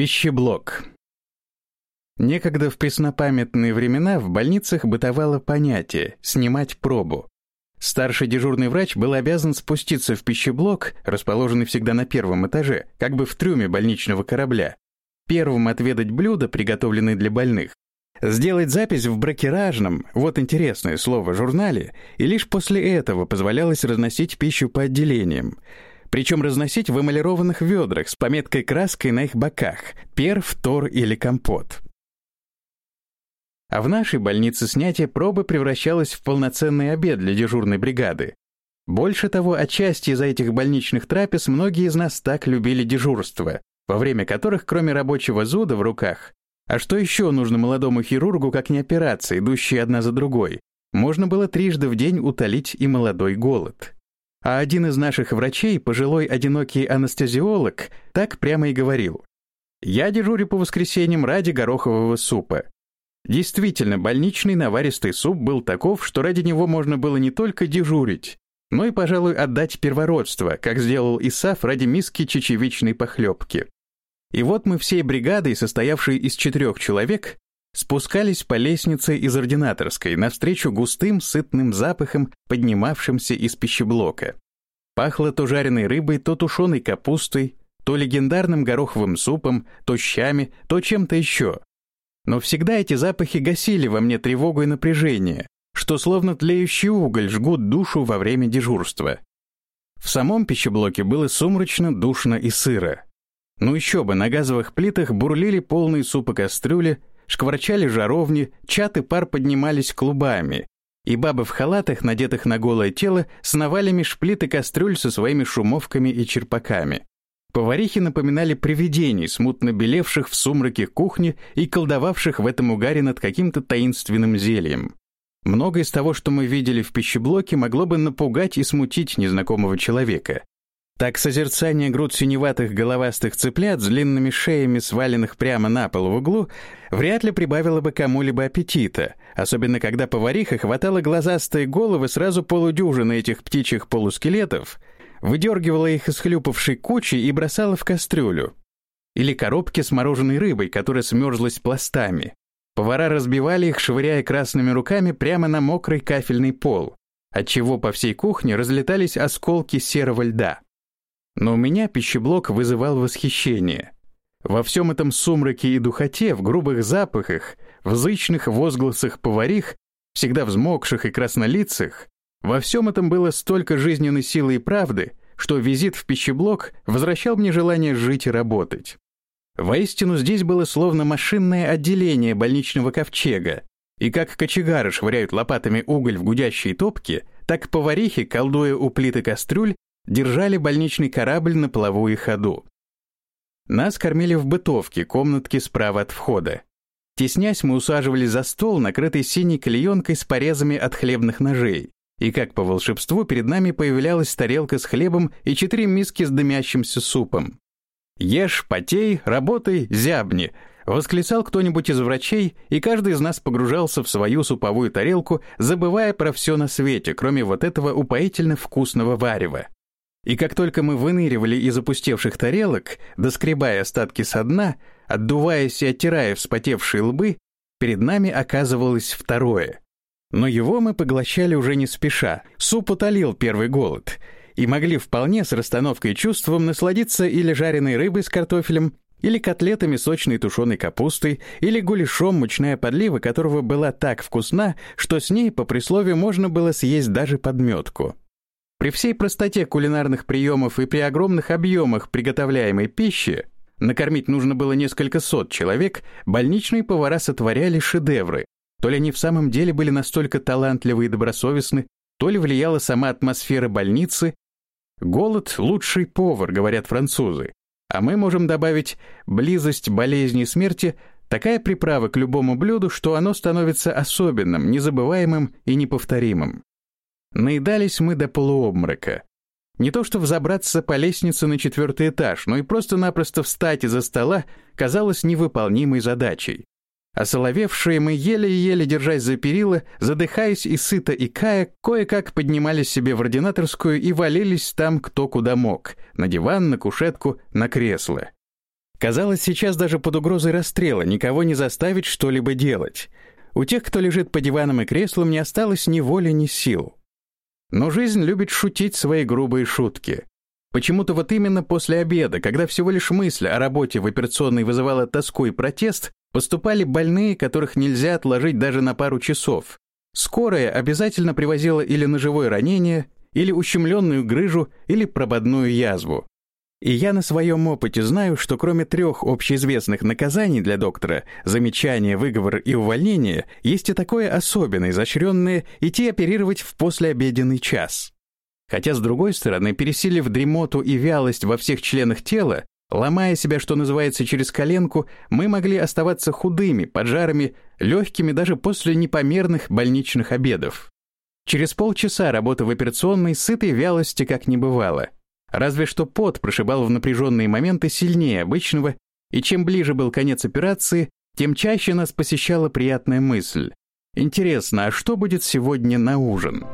Пищеблок. Некогда в преснопамятные времена в больницах бытовало понятие «снимать пробу». Старший дежурный врач был обязан спуститься в пищеблок, расположенный всегда на первом этаже, как бы в трюме больничного корабля, первым отведать блюда, приготовленные для больных, сделать запись в бракеражном, вот интересное слово, журнале, и лишь после этого позволялось разносить пищу по отделениям, причем разносить в эмалированных ведрах с пометкой краской на их боках «пер», «втор» или «компот». А в нашей больнице снятие пробы превращалось в полноценный обед для дежурной бригады. Больше того, отчасти из-за этих больничных трапез многие из нас так любили дежурство, во время которых, кроме рабочего зуда в руках, а что еще нужно молодому хирургу, как не операции, идущие одна за другой, можно было трижды в день утолить и молодой голод. А один из наших врачей, пожилой одинокий анестезиолог, так прямо и говорил. «Я дежурю по воскресеньям ради горохового супа. Действительно, больничный наваристый суп был таков, что ради него можно было не только дежурить, но и, пожалуй, отдать первородство, как сделал Исаф ради миски чечевичной похлебки. И вот мы всей бригадой, состоявшей из четырех человек, спускались по лестнице из ординаторской навстречу густым сытным запахом, поднимавшимся из пищеблока. Пахло то жареной рыбой, то тушеной капустой, то легендарным гороховым супом, то щами, то чем-то еще. Но всегда эти запахи гасили во мне тревогу и напряжение, что словно тлеющий уголь жгут душу во время дежурства. В самом пищеблоке было сумрачно, душно и сыро. Ну еще бы, на газовых плитах бурлили полные супа кастрюли, шкварчали жаровни, чат и пар поднимались клубами, и бабы в халатах, надетых на голое тело, сновали меж плит и кастрюль со своими шумовками и черпаками. Поварихи напоминали привидений, смутно белевших в сумраке кухни и колдовавших в этом угаре над каким-то таинственным зельем. Многое из того, что мы видели в пищеблоке, могло бы напугать и смутить незнакомого человека. Так созерцание груд синеватых головастых цыплят с длинными шеями, сваленных прямо на пол в углу, вряд ли прибавило бы кому-либо аппетита, особенно когда повариха хватала глазастые головы сразу полудюжины этих птичьих полускелетов, выдергивала их из хлюпавшей кучи и бросала в кастрюлю. Или коробки с мороженой рыбой, которая смерзлась пластами. Повара разбивали их, швыряя красными руками прямо на мокрый кафельный пол, отчего по всей кухне разлетались осколки серого льда. Но у меня пищеблок вызывал восхищение. Во всем этом сумраке и духоте, в грубых запахах, в зычных возгласах поварих, всегда взмокших и краснолицых, во всем этом было столько жизненной силы и правды, что визит в пищеблок возвращал мне желание жить и работать. Воистину, здесь было словно машинное отделение больничного ковчега, и как кочегары швыряют лопатами уголь в гудящие топки, так поварихи, колдуя у плиты кастрюль, держали больничный корабль на плаву и ходу. Нас кормили в бытовке, комнатке справа от входа. Теснясь, мы усаживались за стол, накрытый синей клеенкой с порезами от хлебных ножей. И как по волшебству перед нами появлялась тарелка с хлебом и четыре миски с дымящимся супом. «Ешь, потей, работай, зябни», — восклицал кто-нибудь из врачей, и каждый из нас погружался в свою суповую тарелку, забывая про все на свете, кроме вот этого упоительно вкусного варева. И как только мы выныривали из опустевших тарелок, доскребая остатки со дна, отдуваясь и оттирая вспотевшие лбы, перед нами оказывалось второе. Но его мы поглощали уже не спеша, суп утолил первый голод, и могли вполне с расстановкой чувством насладиться или жареной рыбой с картофелем, или котлетами сочной тушеной капустой, или гуляшом, мучная подлива которого была так вкусна, что с ней, по присловию, можно было съесть даже подметку. При всей простоте кулинарных приемов и при огромных объемах приготовляемой пищи, накормить нужно было несколько сот человек, больничные повара сотворяли шедевры. То ли они в самом деле были настолько талантливы и добросовестны, то ли влияла сама атмосфера больницы. Голод — лучший повар, говорят французы. А мы можем добавить близость болезни и смерти — такая приправа к любому блюду, что оно становится особенным, незабываемым и неповторимым. Наедались мы до полуобморока. Не то что взобраться по лестнице на четвертый этаж, но и просто-напросто встать из-за стола казалось невыполнимой задачей. Осоловевшие мы еле-еле, держась за перила, задыхаясь и сыто и кая, кое-как поднимались себе в ординаторскую и валились там кто куда мог, на диван, на кушетку, на кресло. Казалось, сейчас даже под угрозой расстрела никого не заставить что-либо делать. У тех, кто лежит по диванам и креслам, не осталось ни воли, ни сил. Но жизнь любит шутить свои грубые шутки. Почему-то вот именно после обеда, когда всего лишь мысль о работе в операционной вызывала тоску и протест, поступали больные, которых нельзя отложить даже на пару часов. Скорая обязательно привозила или ножевое ранение, или ущемленную грыжу, или прободную язву. И я на своем опыте знаю, что кроме трех общеизвестных наказаний для доктора – замечание, выговор и увольнение – есть и такое особенное, изощренное – идти оперировать в послеобеденный час. Хотя, с другой стороны, пересилив дремоту и вялость во всех членах тела, ломая себя, что называется, через коленку, мы могли оставаться худыми, поджарами, легкими даже после непомерных больничных обедов. Через полчаса работы в операционной сытой вялости как не бывало. Разве что пот прошибал в напряженные моменты сильнее обычного, и чем ближе был конец операции, тем чаще нас посещала приятная мысль. Интересно, а что будет сегодня на ужин?